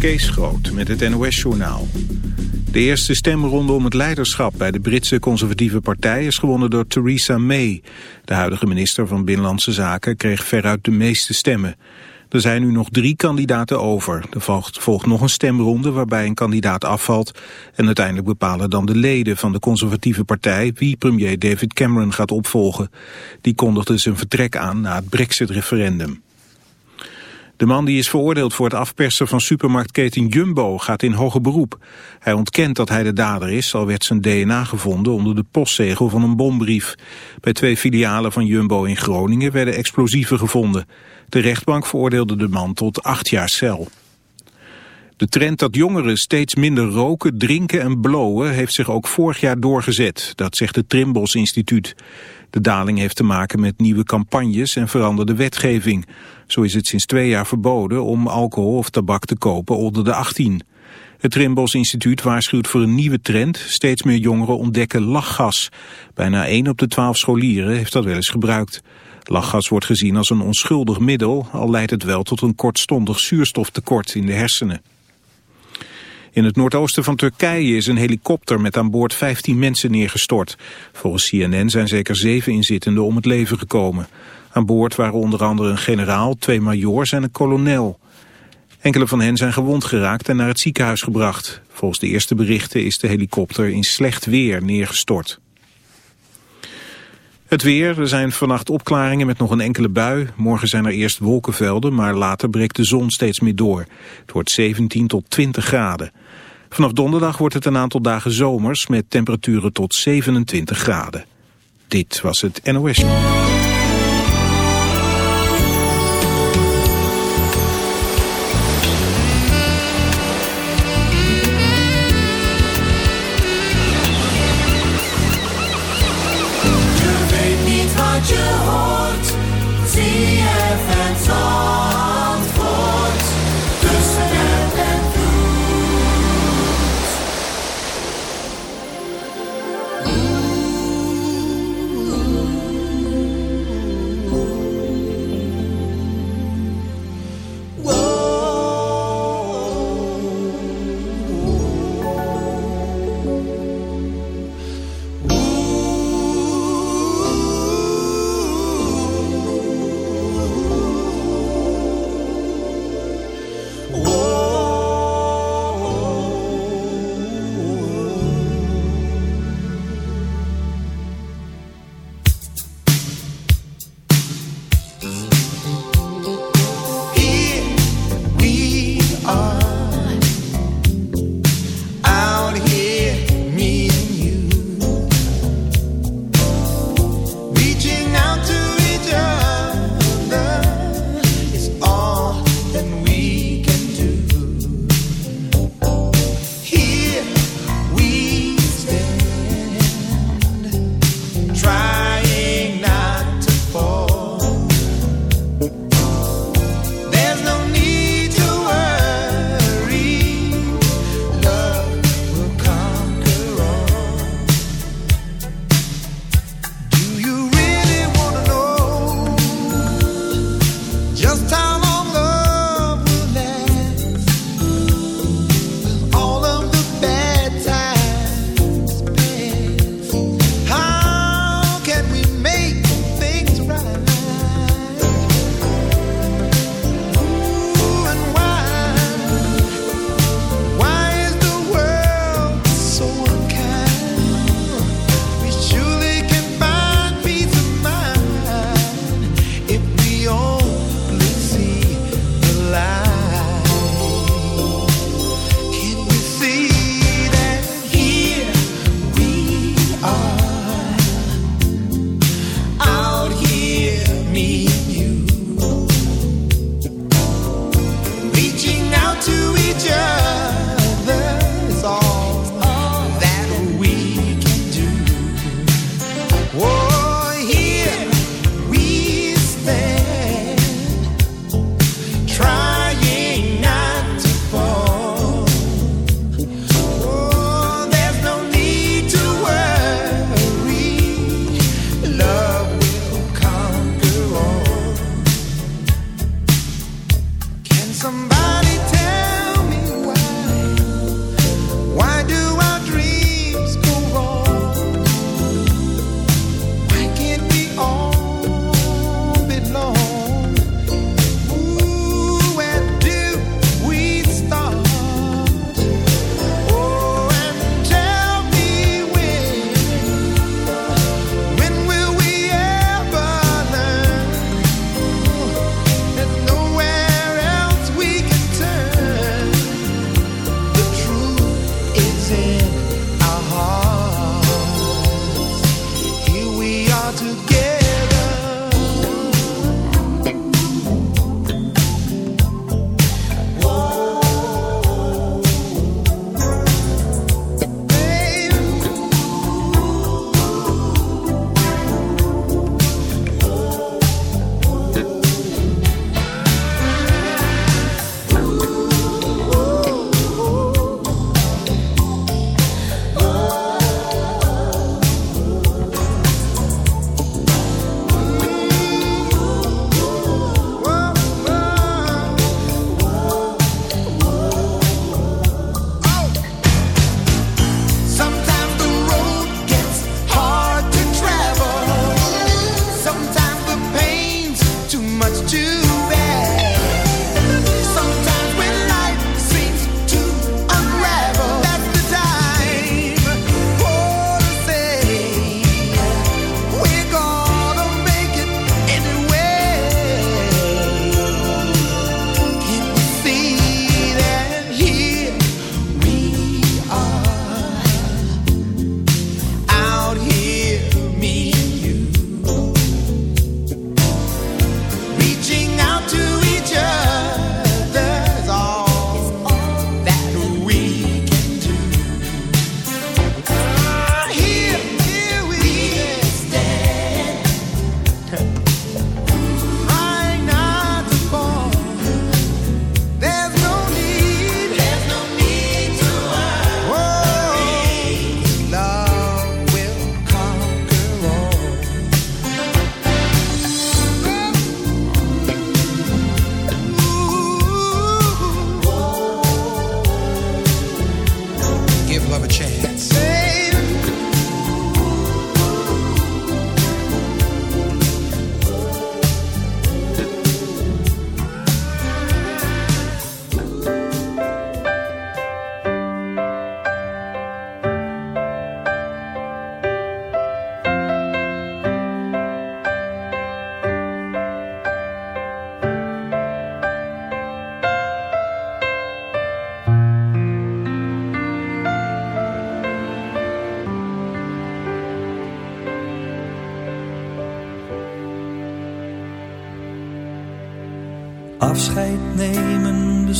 Kees Groot met het NOS-journaal. De eerste stemronde om het leiderschap bij de Britse conservatieve partij is gewonnen door Theresa May. De huidige minister van Binnenlandse Zaken kreeg veruit de meeste stemmen. Er zijn nu nog drie kandidaten over. Er volgt, nog een stemronde waarbij een kandidaat afvalt. En uiteindelijk bepalen dan de leden van de conservatieve partij wie premier David Cameron gaat opvolgen. Die kondigde zijn vertrek aan na het brexit-referendum. De man die is veroordeeld voor het afpersen van supermarktketen Jumbo gaat in hoger beroep. Hij ontkent dat hij de dader is, al werd zijn DNA gevonden onder de postzegel van een bombrief. Bij twee filialen van Jumbo in Groningen werden explosieven gevonden. De rechtbank veroordeelde de man tot acht jaar cel. De trend dat jongeren steeds minder roken, drinken en blowen heeft zich ook vorig jaar doorgezet. Dat zegt het Trimbos Instituut. De daling heeft te maken met nieuwe campagnes en veranderde wetgeving. Zo is het sinds twee jaar verboden om alcohol of tabak te kopen onder de 18. Het Trimbos Instituut waarschuwt voor een nieuwe trend. Steeds meer jongeren ontdekken lachgas. Bijna 1 op de 12 scholieren heeft dat wel eens gebruikt. Lachgas wordt gezien als een onschuldig middel, al leidt het wel tot een kortstondig zuurstoftekort in de hersenen. In het noordoosten van Turkije is een helikopter met aan boord 15 mensen neergestort. Volgens CNN zijn zeker zeven inzittenden om het leven gekomen. Aan boord waren onder andere een generaal, twee majoors en een kolonel. Enkele van hen zijn gewond geraakt en naar het ziekenhuis gebracht. Volgens de eerste berichten is de helikopter in slecht weer neergestort. Het weer, er zijn vannacht opklaringen met nog een enkele bui. Morgen zijn er eerst wolkenvelden, maar later breekt de zon steeds meer door. Het wordt 17 tot 20 graden. Vanaf donderdag wordt het een aantal dagen zomers met temperaturen tot 27 graden. Dit was het NOS. to get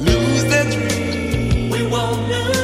lose the dream. We won't lose.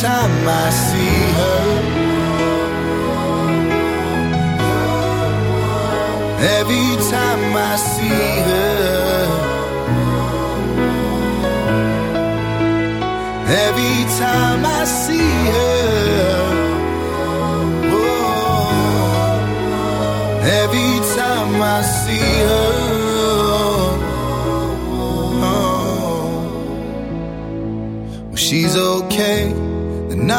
time I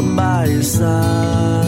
By your side.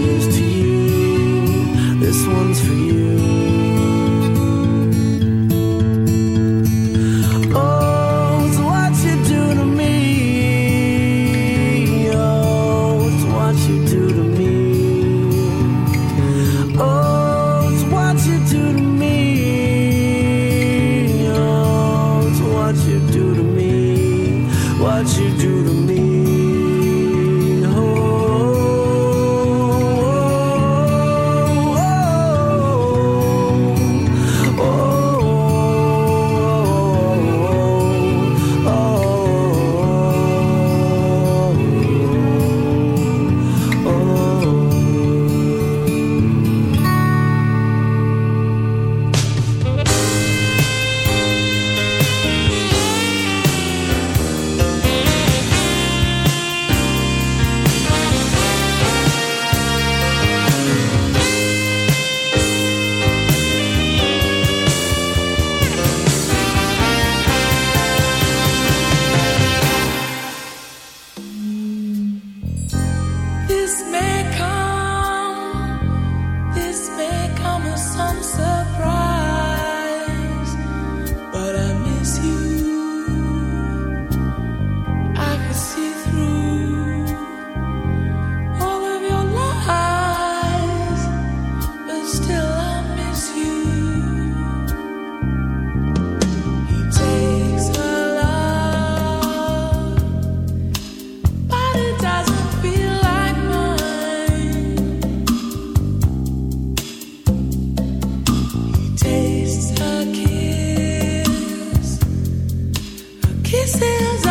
seus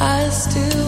I still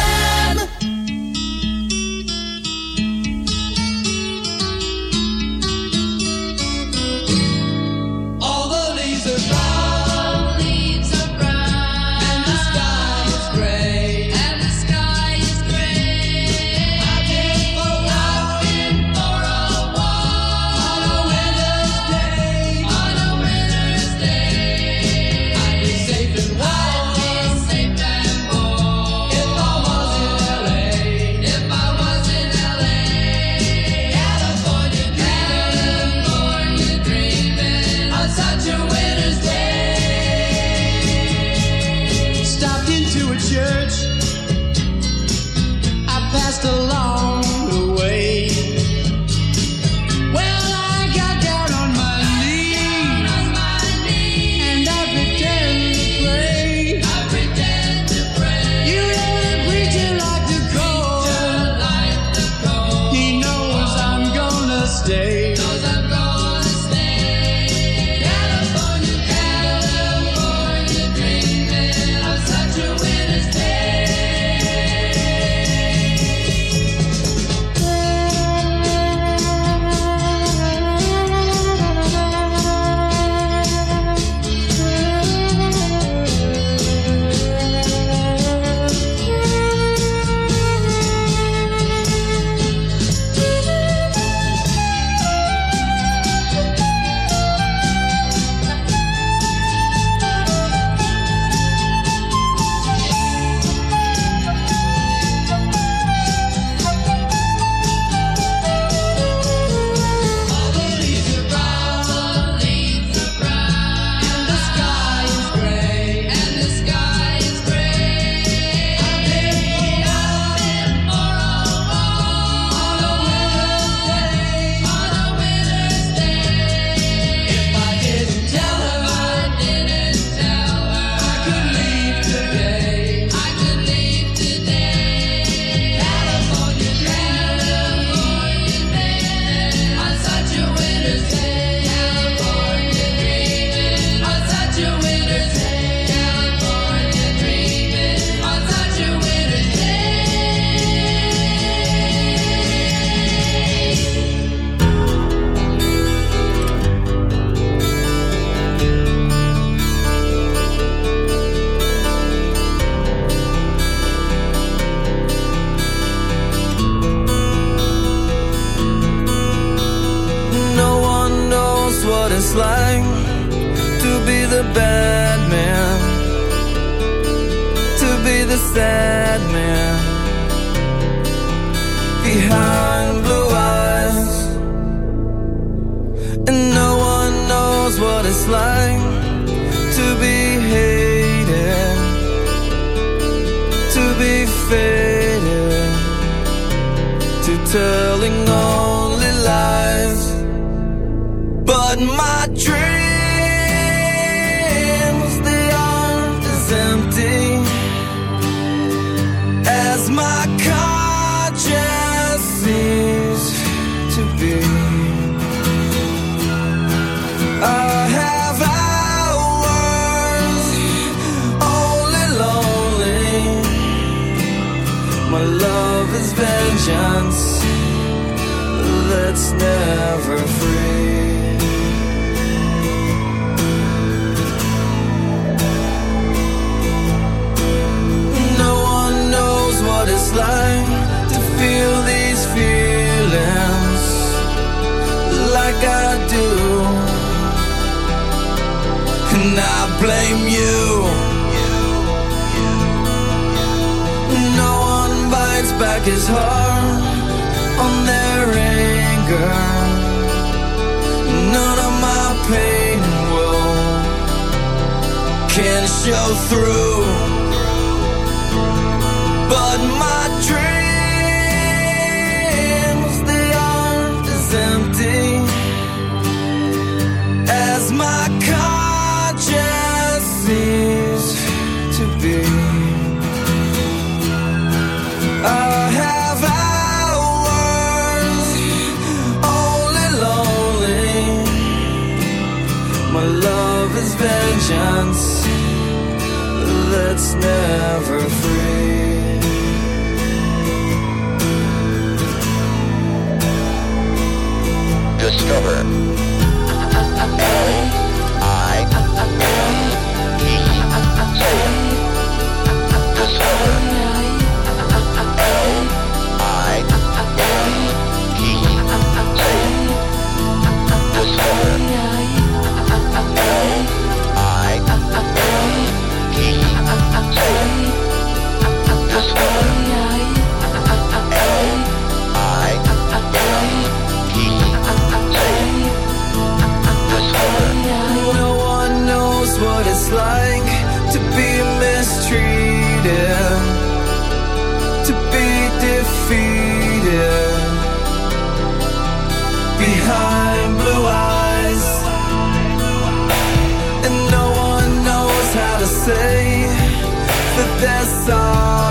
Blame you. No one bites back his heart on their anger. None of my pain will can show through. Vengeance that's never free. Discover. They're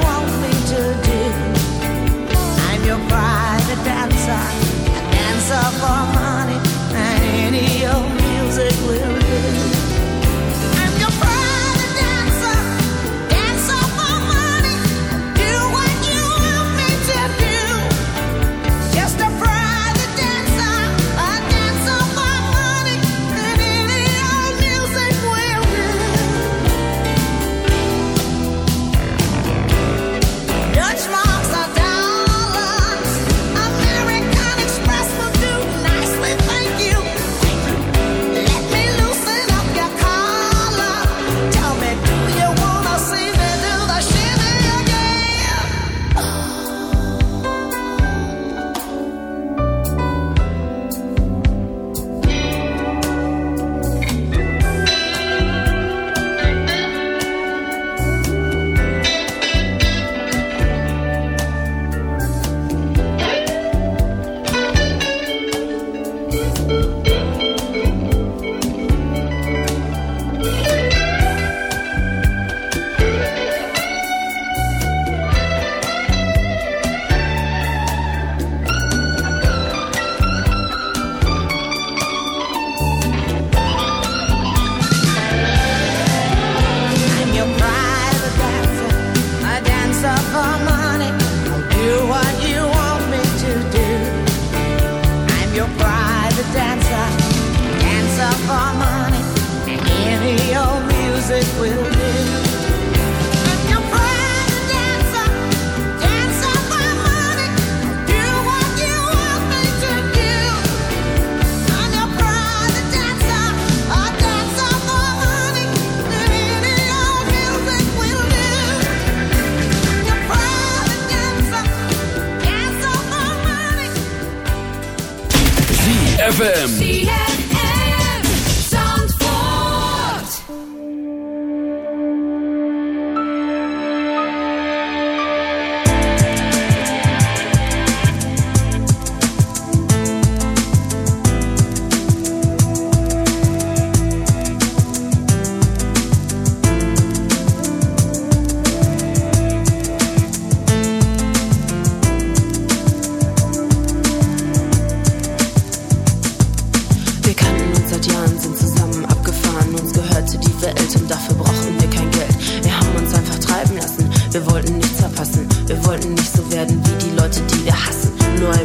to. I'm your private dancer, a dancer for money.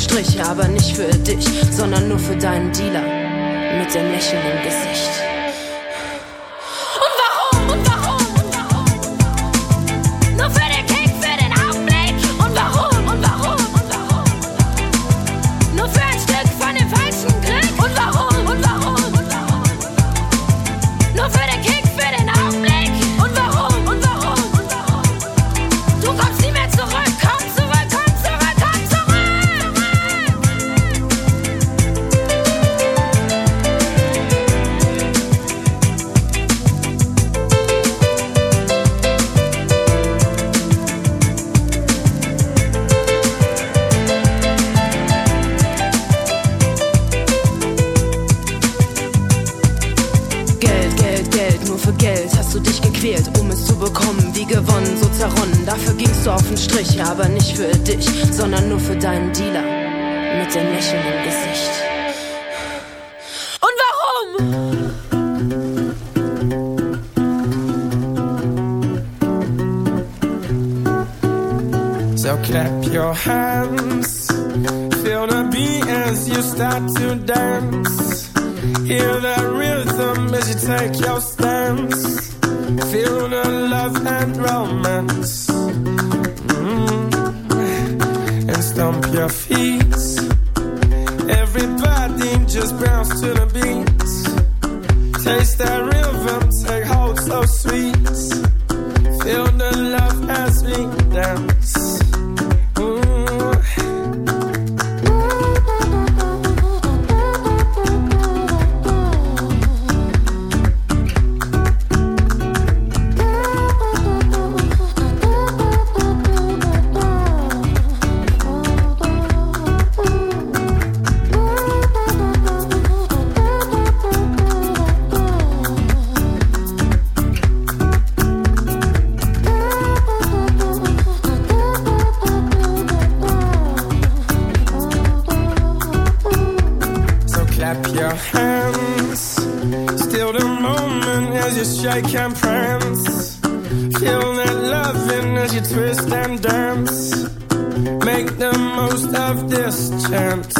Strich, aber nicht für dich, sondern nur für deinen Dienst. shake and prance. Feel that loving as you twist and dance. Make the most of this chance.